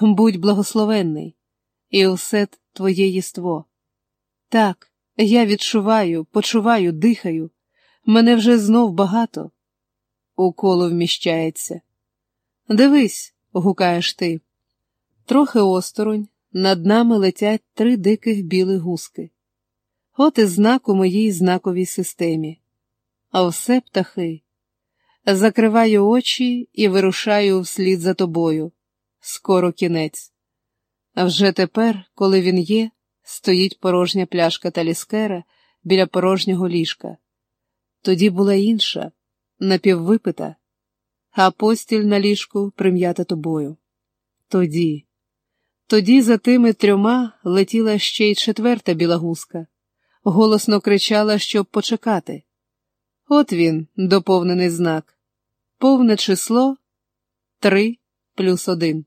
будь благословенний, і усе твоє єство. Так, я відчуваю, почуваю, дихаю, мене вже знов багато. У коло вміщається. Дивись, гукаєш ти. Трохи осторонь, над нами летять три диких білих гуски. От і знак у моїй знаковій системі. А все птахи. Закриваю очі і вирушаю вслід за тобою. Скоро кінець. А вже тепер, коли він є, стоїть порожня пляшка таліскера біля порожнього ліжка. Тоді була інша, напіввипита, а постіль на ліжку прим'ята тобою. Тоді, тоді за тими трьома летіла ще й четверта біла гуска, голосно кричала, щоб почекати. От він, доповнений знак, повне число три плюс один.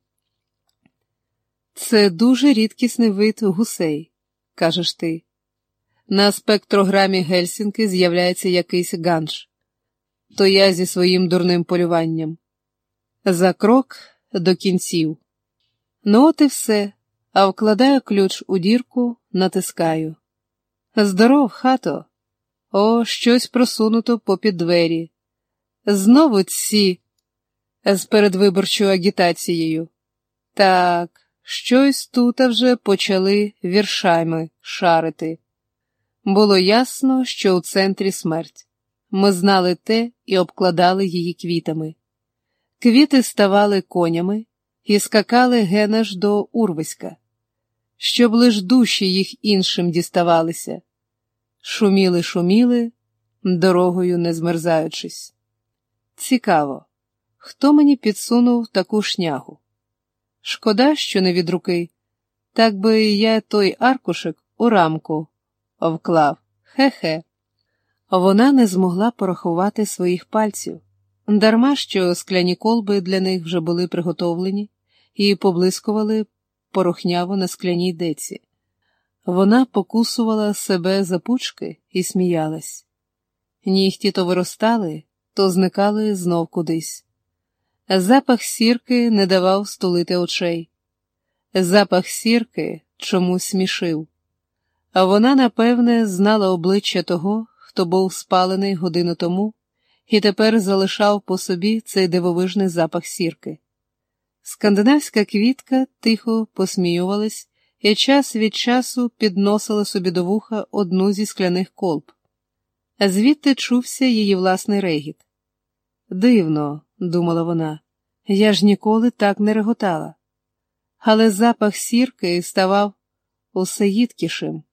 Це дуже рідкісний вид гусей, кажеш ти. На спектрограмі Гельсінки з'являється якийсь ганш. То я зі своїм дурним полюванням. За крок до кінців. Ну, от і все, а вкладаю ключ у дірку, натискаю. Здоров, хато. О, щось просунуто попід двері. Знову ці з передвиборчою агітацією. Так, щось тут вже почали віршами шарити. Було ясно, що у центрі смерть. Ми знали те і обкладали її квітами. Квіти ставали конями і скакали гена ж до урвиська, щоб лиш душі їх іншим діставалися. Шуміли, шуміли, дорогою не змерзаючись. Цікаво, хто мені підсунув таку шнягу? Шкода, що не від руки, так би я той аркушик у рамку вклав. Хе-хе. Вона не змогла порахувати своїх пальців, дарма що скляні колби для них вже були приготовлені і поблискували порохняво на скляній деці. Вона покусувала себе за пучки і сміялась. Нігті то виростали, то зникали знов кудись. Запах сірки не давав стулити очей. Запах сірки чомусь смішив. А вона, напевне, знала обличчя того, хто був спалений годину тому, і тепер залишав по собі цей дивовижний запах сірки. Скандинавська квітка тихо посміювалась і час від часу підносила собі до вуха одну зі скляних колб. Звідти чувся її власний регіт. Дивно, думала вона, я ж ніколи так не реготала. Але запах сірки ставав усе їдкішим.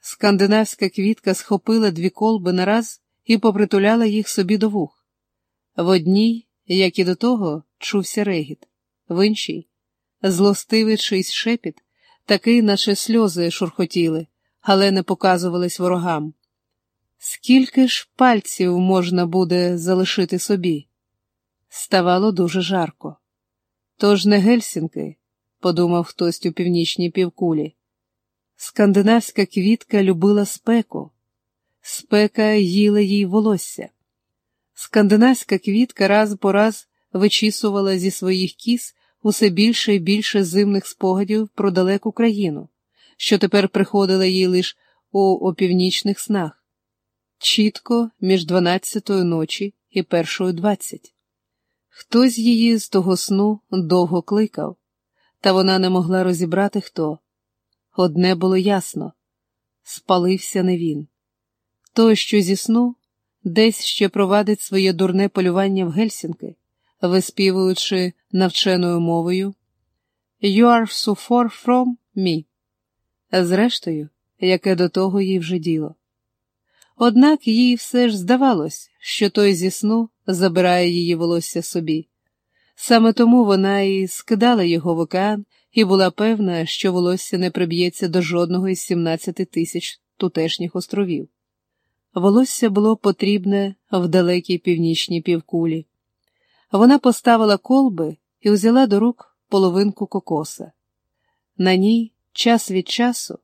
Скандинавська квітка схопила дві колби нараз і попритуляла їх собі до вух. В одній, як і до того, чувся регіт, в іншій злостивий чийсь шепіт, такий, наче сльози шурхотіли, але не показувались ворогам. Скільки ж пальців можна буде залишити собі? Ставало дуже жарко. Тож не Гельсінки, подумав хтось у північній півкулі. Скандинавська квітка любила спеку, спека їла їй волосся. Скандинавська квітка раз по раз вичісувала зі своїх кіс усе більше і більше зимних спогадів про далеку країну, що тепер приходила їй лише у опівнічних снах, чітко між дванадцятою ночі і першою двадцять. Хтось її з того сну довго кликав, та вона не могла розібрати хто. Одне було ясно спалився не він. Той, що зі сну, десь ще провадить своє дурне полювання в Гельсінки, виспівуючи навченою мовою You are so far from me. Зрештою, яке до того їй вже діло. Однак їй все ж здавалось, що той зі сну забирає її волосся собі. Саме тому вона і скидала його в океан і була певна, що волосся не приб'ється до жодного із 17 тисяч тутешніх островів. Волосся було потрібне в далекій північній півкулі. Вона поставила колби і взяла до рук половинку кокоса. На ній час від часу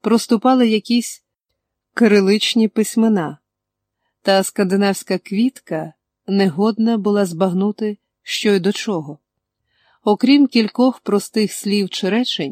проступали якісь кириличні письмена, та скандинавська квітка негодна була збагнути, що й до чого. Окрім кількох простих слів чи речень,